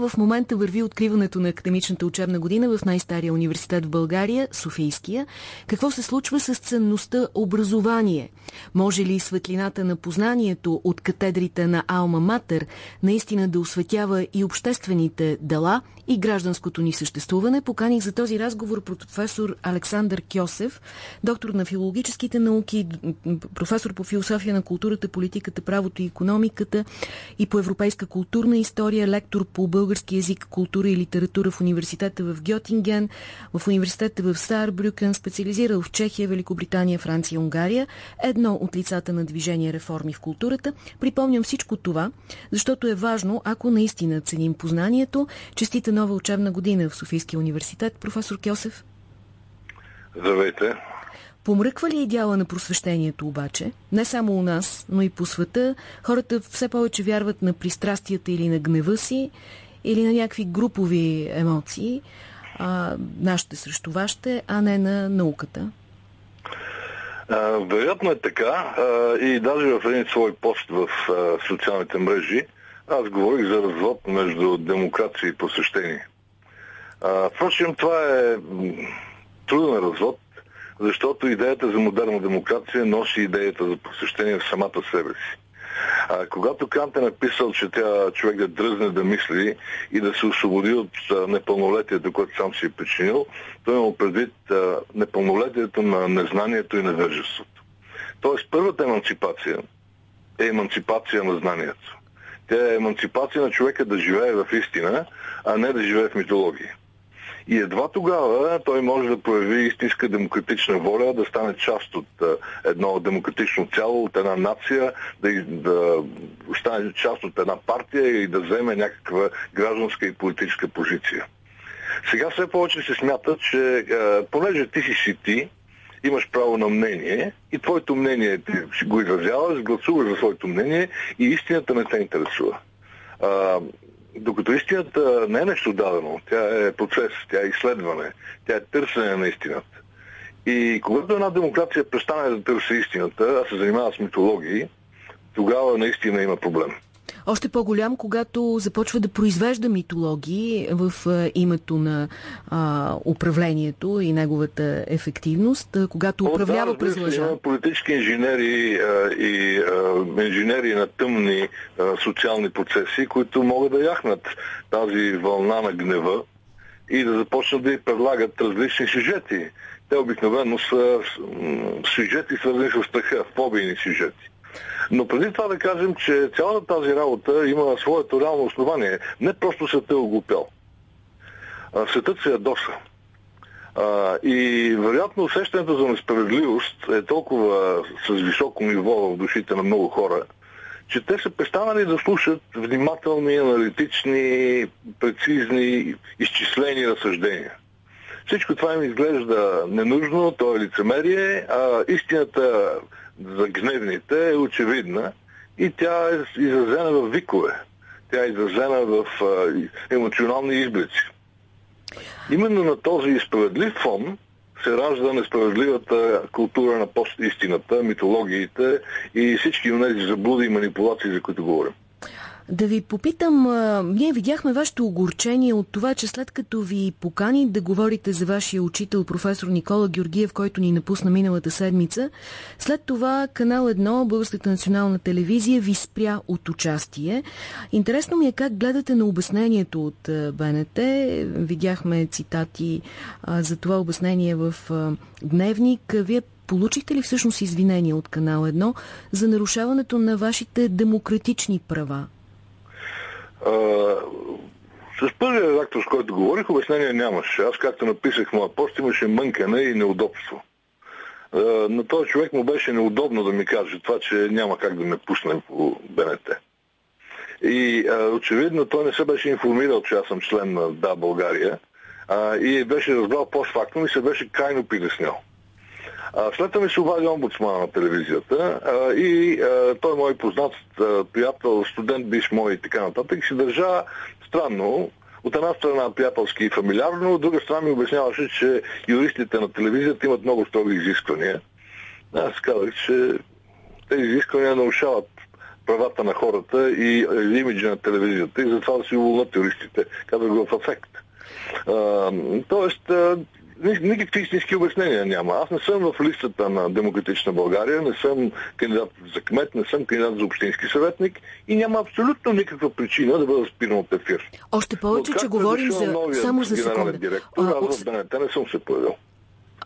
В момента върви откриването на академичната учебна година в най-стария университет в България, Софийския. Какво се случва с ценността образование? Може ли светлината на познанието от катедрите на Алма Матер наистина да осветява и обществените дела и гражданското ни съществуване? Поканих за този разговор професор Александър Кьосев, доктор на филологическите науки, професор по философия на културата, политиката, правото и економиката и по европейска културна история, лектор по български язик, култура и литература в университета в Гьотинген, в университета в Саарбрюкен, специализирал в Чехия, Великобритания, Франция и Унгария, едно от лицата на движение реформи в културата. Припомням всичко това, защото е важно, ако наистина ценим познанието, честита нова учебна година в Софийския университет. Професор Кьосев. Здравейте. Помръква ли идеала на просвещението обаче? Не само у нас, но и по света. Хората все повече вярват на пристрастията или на гнева си, или на някакви групови емоции, а, нашите срещу вашите, а не на науката. А, вероятно е така. А, и даже в един свой пост в а, социалните мрежи аз говорих за развод между демокрация и посещение. А, впрочем, това е труден развод, защото идеята за модерна демокрация носи идеята за посещение в самата себе си. А, когато Кант е написал, че трябва човек да дръзне да мисли и да се освободи от а, непълнолетието, което сам си е причинил, той има предвид а, непълнолетието на незнанието и невежеството. Тоест, първата емансипация е емансипация на знанието. Тя е емансипация на човека да живее в истина, а не да живее в митология. И едва тогава той може да прояви истинска демократична воля, да стане част от едно демократично цяло, от една нация, да, да стане част от една партия и да вземе някаква гражданска и политическа позиция. Сега все повече се смята, че понеже ти си си ти, имаш право на мнение и твоето мнение ти го изразяваш, гласуваш за своето мнение и истината не те интересува. Докато истината не е нещо дадено, тя е процес, тя е изследване, тя е търсене на истината. И когато една демокрация престане да търси истината, а се занимава с митологии, тогава наистина има проблем. Още по-голям, когато започва да произвежда митологии в името на а, управлението и неговата ефективност, когато управлява през лъжа. Има политически инженери а, и а, инженери на тъмни а, социални процеси, които могат да яхнат тази вълна на гнева и да започнат да й предлагат различни сюжети. Те обикновено са сюжети, свързани с страха, фобийни сюжети. Но преди това да кажем, че цялата тази работа има своето реално основание. Не просто светът е оглупял. Светът се ядоса. А, и вероятно усещането за несправедливост е толкова с високо ниво в душите на много хора, че те са престанали да слушат внимателни, аналитични, прецизни, изчислени разсъждения. Всичко това им изглежда ненужно, то е лицемерие, а истината за гневните е очевидна и тя е изразена в викове. Тя е изразена в емоционални изблици. Именно на този справедлив фон се ражда несправедливата култура на постистината, митологиите и всички тези заблуди и манипулации, за които говорим. Да ви попитам, ние видяхме вашето огорчение от това, че след като ви покани да говорите за вашия учител, професор Никола Георгиев, който ни напусна миналата седмица, след това канал 1, Българската национална телевизия, ви спря от участие. Интересно ми е как гледате на обяснението от БНТ. Видяхме цитати за това обяснение в Дневник. Вие получихте ли всъщност извинения от канал 1 за нарушаването на вашите демократични права? С първия редактор, с който говорих, обяснение нямаше. Аз, както написах моя пост, имаше мънкане и неудобство. на този човек му беше неудобно да ми каже това, че няма как да ме пусне по БНТ. И а, очевидно той не се беше информирал, че аз съм член на Да, България а, и беше разбрал постфактум и се беше крайно притеснял. След това ми се обади омбудсмана на телевизията а, и а, той мой познат а, приятел, студент биш мой и така нататък се държа странно. От една страна приятелски и фамилиарно, от друга страна ми обясняваше, че юристите на телевизията имат много строги изисквания. Аз казах, че тези изисквания нарушават правата на хората и имиджа на телевизията и затова да си уволнат юристите, казва го в ефект. тоест, никакви истински обяснения няма. Аз не съм в листата на Демократична България, не съм кандидат за кмет, не съм кандидат за общински съветник и няма абсолютно никаква причина да бъда спиран от ефир. Още повече, че говорим за... Само за секунда. Директор, а, аз в БНТ не съм се появил.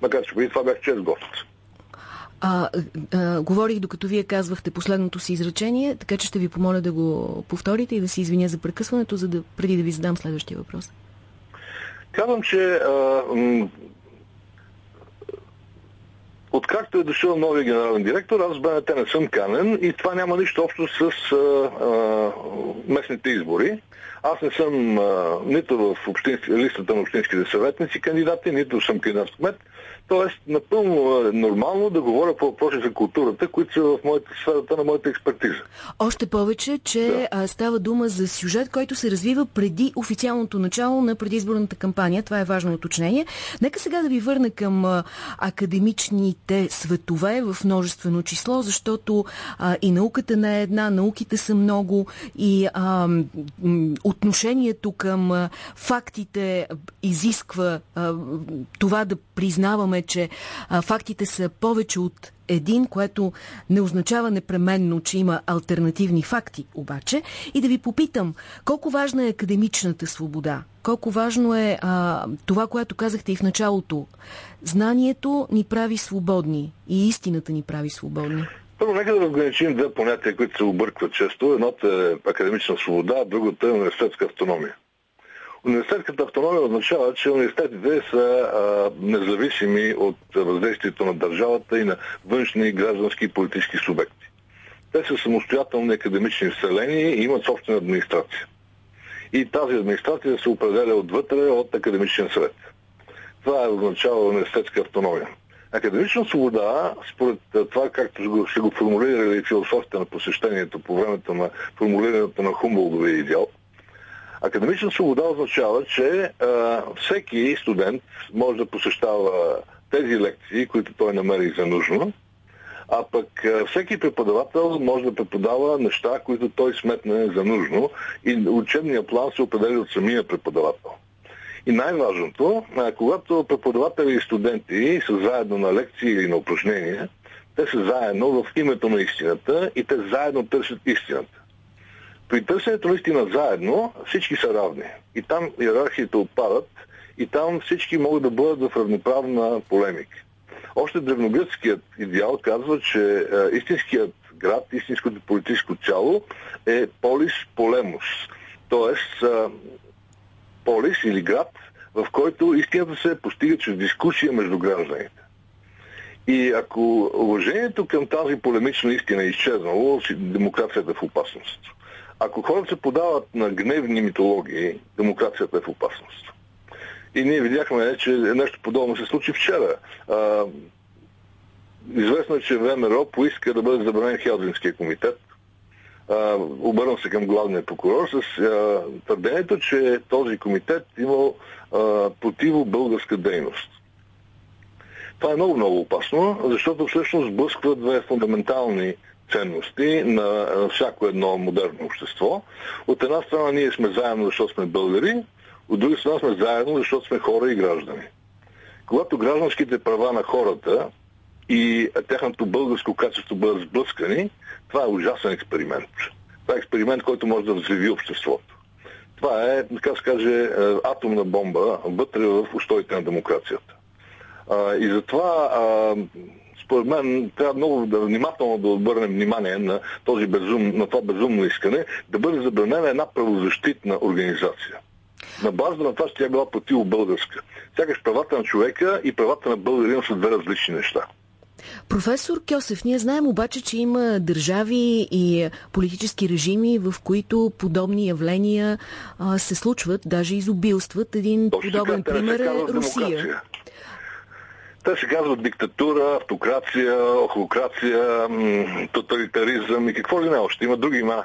Макар че преди това бях чест гост. А, а, говорих докато вие казвахте последното си изречение, така че ще ви помоля да го повторите и да се извиня за прекъсването, за да, преди да ви задам следващия въпрос. Казвам, че а, Откакто е дошъл новия генерален директор, аз БНТ не съм канен и това няма нищо общо с а, а, местните избори. Аз не съм а, нито в общински, листата на общинските съветници кандидати, нито съм кандидат в кмет. Тоест, напълно е нормално да говоря по въпроси за културата, които са в моята сферата на моята експертиза. Още повече, че да. става дума за сюжет, който се развива преди официалното начало на предизборната кампания. Това е важно уточнение. Нека сега да ви върна към а, академичните светове в множествено число, защото а, и науката не е една, науките са много и а, отношението към фактите изисква това да признаваме че фактите са повече от един, което не означава непременно, че има альтернативни факти, обаче, и да ви попитам, колко важна е академичната свобода? Колко важно е а, това, което казахте и в началото? Знанието ни прави свободни и истината ни прави свободни. Първо, нека да разграничим две понятия, които се объркват често. Едното е академична свобода, а другото е университетска автономия. Университетската автономия означава, че университетите са а, независими от въздействието на държавата и на външни граждански и политически субекти. Те са самостоятелни академични вселени и имат собствена администрация. И тази администрация се определя отвътре от академичен съвет. Това означава университетска автономия. Академична свобода, според това, както ще го формулирали философията на посещението по времето на формулирането на Хумболдовия идеал – Академична свобода означава, че а, всеки студент може да посещава тези лекции, които той намери за нужно, а пък всеки преподавател може да преподава неща, които той сметне за нужно и учебния план се определя от самия преподавател. И най-важното, когато преподаватели и студенти са заедно на лекции или на упражнения, те са заедно в името на истината и те заедно търсят истината. При търсенето наистина заедно всички са равни. И там иерархиите отпадат и там всички могат да бъдат в равноправна полемика. Още древногръцкият идеал казва, че истинският град, истинското политическо цяло е полис полемус. Тоест, полис или град, в който истината се постига чрез дискусия между гражданите. И ако уважението към тази полемична истина е изчезнало, демокрацията е в опасност. Ако хората се подават на гневни митологии, демокрацията е в опасност. И ние видяхме, че нещо подобно се случи вчера. А, известно е, че ВМРО поиска да бъде забранен Хелзинския комитет. А, обърнам се към главния прокурор с а, твърдението, че този комитет имал противо българска дейност. Това е много-много опасно, защото всъщност блъсква две фундаментални ценности на всяко едно модерно общество. От една страна ние сме заедно, защото сме българи, от друга страна сме заедно, защото сме хора и граждани. Когато гражданските права на хората и тяхното българско качество бъдат сблъскани, това е ужасен експеримент. Това е експеримент, който може да взриви обществото. Това е, така се каже, е, атомна бомба вътре в устоите на демокрацията. и затова според мен трябва много да, внимателно да обърнем внимание на, този безум, на това безумно искане да бъде забранена една правозащитна организация. На база на това, че тя е била противобългарска. Сякаш правата на човека и правата на българина са две различни неща. Професор Кьосев, ние знаем обаче, че има държави и политически режими, в които подобни явления а, се случват, даже изобилстват. Един Точно подобен така, пример е Русия. Демокрация. Те се казват диктатура, автокрация, охлокрация, тоталитаризъм и какво ли не още. Има други имена.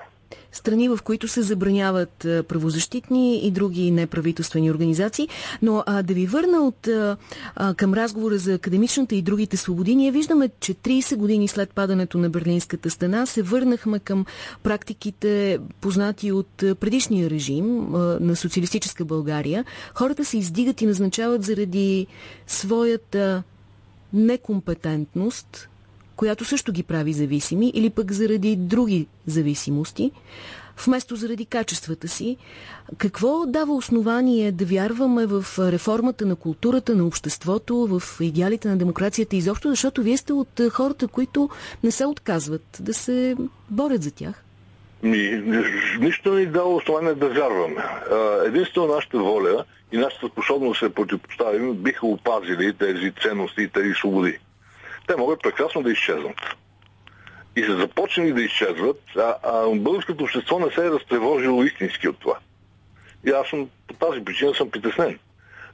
Страни, в които се забраняват правозащитни и други неправителствени организации. Но а, да ви върна от, а, към разговора за академичната и другите свободи, ние виждаме, че 30 години след падането на Берлинската стена се върнахме към практиките, познати от предишния режим а, на социалистическа България. Хората се издигат и назначават заради своята некомпетентност, която също ги прави зависими, или пък заради други зависимости, вместо заради качествата си. Какво дава основание да вярваме в реформата на културата, на обществото, в идеалите на демокрацията изобщо, защото вие сте от хората, които не се отказват да се борят за тях? Ми, нищо не дава основание да вярваме. Единствено нашата воля и нашата способност да се противопоставим биха опазили тези ценности и тези свободи те могат прекрасно да изчезнат. И са започнали да изчезват, а, а българското общество не се е разтревожило истински от това. И аз съм, по тази причина съм притеснен.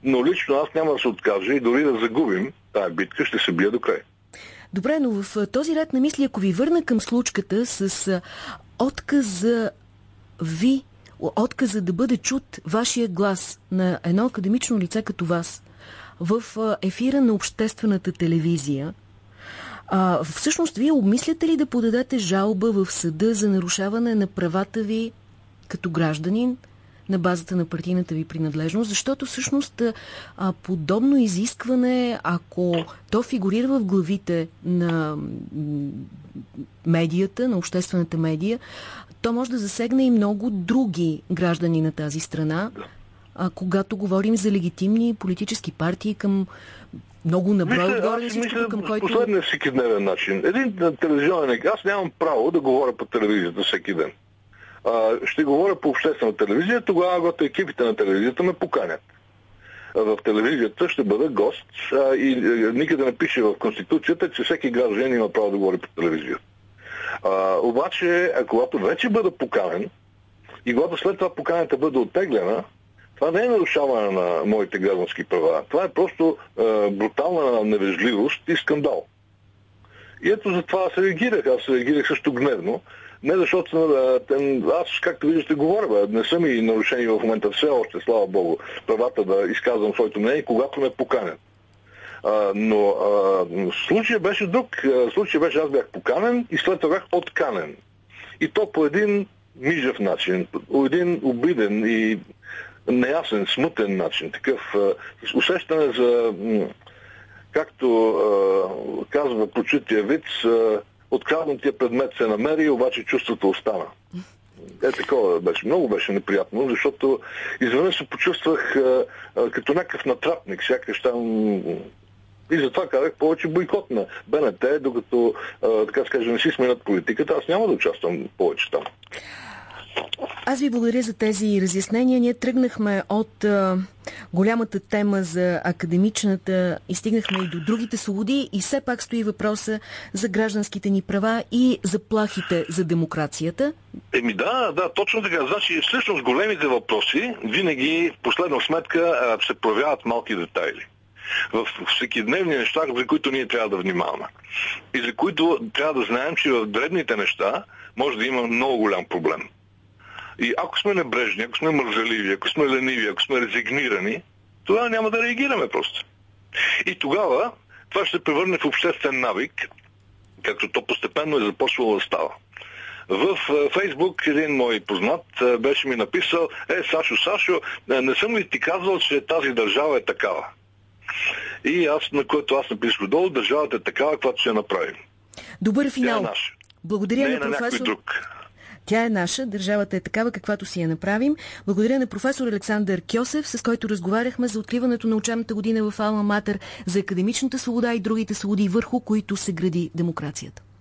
Но лично аз няма да се откажа и дори да загубим тази битка, ще се бия до край. Добре, но в този ред на мисли, ако ви върна към случката с отказа ви, отказа да бъде чут вашия глас на едно академично лице като вас в ефира на обществената телевизия, а, всъщност, вие обмисляте ли да подадете жалба в съда за нарушаване на правата ви като гражданин на базата на партийната ви принадлежност? Защото всъщност а, подобно изискване, ако то фигурира в главите на медията, на обществената медия, то може да засегне и много други граждани на тази страна, а, когато говорим за легитимни политически партии към много наброй отгоре на всичко, към който... Последния всеки дневен начин. Един телевизионен... Аз нямам право да говоря по телевизията всеки ден. А, ще говоря по обществена телевизия, тогава когато екипите на телевизията ме поканят. В телевизията ще бъда гост а, и никъде не пише в Конституцията, че всеки гражданин има право да говори по телевизията. А, обаче, когато вече бъда поканен и когато след това поканята бъде оттеглена, това не е нарушаване на моите граждански права. Това е просто е, брутална невежливост и скандал. И ето за това аз реагирах. Аз реагирах също гневно. Не защото е, аз, както виждате, говоря, бе, не съм и нарушени в момента все още, слава Богу, правата да изказвам своето мнение, когато ме поканят. А, но а, случая беше друг. Случая беше, аз бях поканен и след това бях отканен. И то по един мижев начин, по един обиден и неясен, смутен начин, такъв усещане за, както казва почутия вид, откраднатия предмет се намери, обаче чувството остана. Е, такова беше. Много беше неприятно, защото изведнъж се почувствах а, а, като някакъв натрапник, сякаш там и затова казах повече бойкот на БНТ, докато, а, така скажем, не си сменят политиката, аз няма да участвам повече там. Аз ви благодаря за тези разяснения. Ние тръгнахме от а, голямата тема за академичната и стигнахме и до другите свободи и все пак стои въпроса за гражданските ни права и заплахите за демокрацията. Еми да, да, точно така. Значи всъщност големите въпроси винаги в последна сметка се проявяват малки детайли в всеки дневни неща, за които ние трябва да внимаваме. И за които трябва да знаем, че в дребните неща може да има много голям проблем. И ако сме небрежни, ако сме мързаливи, ако сме лениви, ако сме резигнирани, тогава няма да реагираме просто. И тогава това ще се превърне в обществен навик, както то постепенно е започвало да става. В Фейсбук един мой познат беше ми написал, е, Сашо, Сашо, не съм ли ти казвал, че тази държава е такава? И аз, на което аз написах долу, държавата е такава, каквато ще я направим. Добър финал. Е. Благодаря не на професор. Тя е наша, държавата е такава, каквато си я направим. Благодаря на професор Александър Кьосев, с който разговаряхме за откриването на учебната година в Алма Матер, за академичната свобода и другите свободи, върху които се гради демокрацията.